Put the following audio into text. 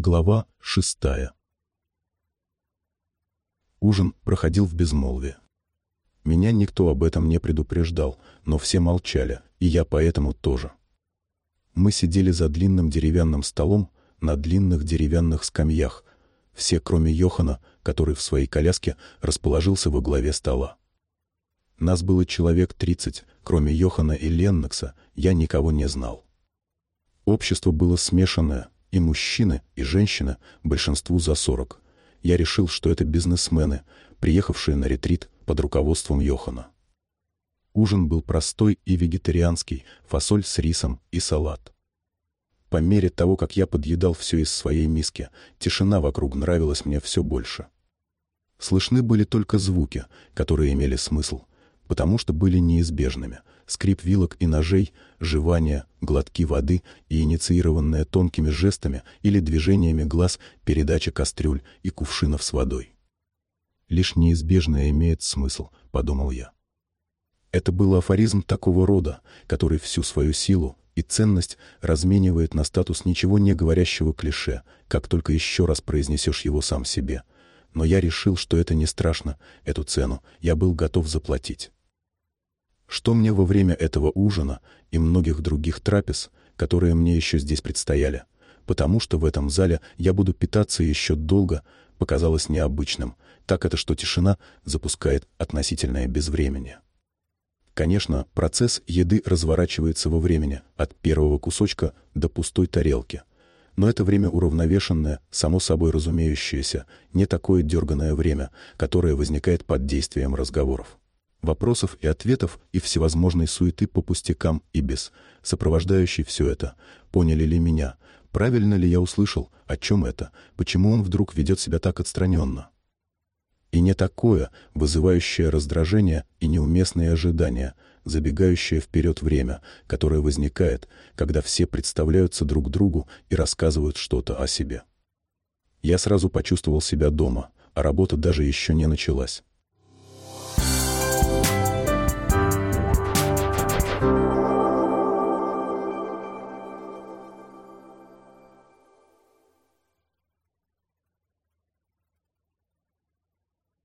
Глава шестая Ужин проходил в безмолвии. Меня никто об этом не предупреждал, но все молчали, и я поэтому тоже. Мы сидели за длинным деревянным столом на длинных деревянных скамьях, все кроме Йохана, который в своей коляске расположился во главе стола. Нас было человек тридцать, кроме Йохана и Леннокса я никого не знал. Общество было смешанное, и мужчины, и женщины, большинству за сорок. Я решил, что это бизнесмены, приехавшие на ретрит под руководством Йохана. Ужин был простой и вегетарианский, фасоль с рисом и салат. По мере того, как я подъедал все из своей миски, тишина вокруг нравилась мне все больше. Слышны были только звуки, которые имели смысл, потому что были неизбежными. Скрип вилок и ножей, жевание, глотки воды и инициированная тонкими жестами или движениями глаз передача кастрюль и кувшинов с водой. «Лишь неизбежное имеет смысл», — подумал я. Это был афоризм такого рода, который всю свою силу и ценность разменивает на статус ничего не говорящего клише, как только еще раз произнесешь его сам себе. Но я решил, что это не страшно, эту цену я был готов заплатить. Что мне во время этого ужина и многих других трапез, которые мне еще здесь предстояли, потому что в этом зале я буду питаться еще долго, показалось необычным, так это что тишина запускает относительное безвременье. Конечно, процесс еды разворачивается во времени, от первого кусочка до пустой тарелки. Но это время уравновешенное, само собой разумеющееся, не такое дерганное время, которое возникает под действием разговоров вопросов и ответов и всевозможной суеты по пустякам и без, сопровождающей все это. Поняли ли меня? Правильно ли я услышал? О чем это? Почему он вдруг ведет себя так отстраненно? И не такое, вызывающее раздражение и неуместные ожидания, забегающее вперед время, которое возникает, когда все представляются друг другу и рассказывают что-то о себе. Я сразу почувствовал себя дома, а работа даже еще не началась.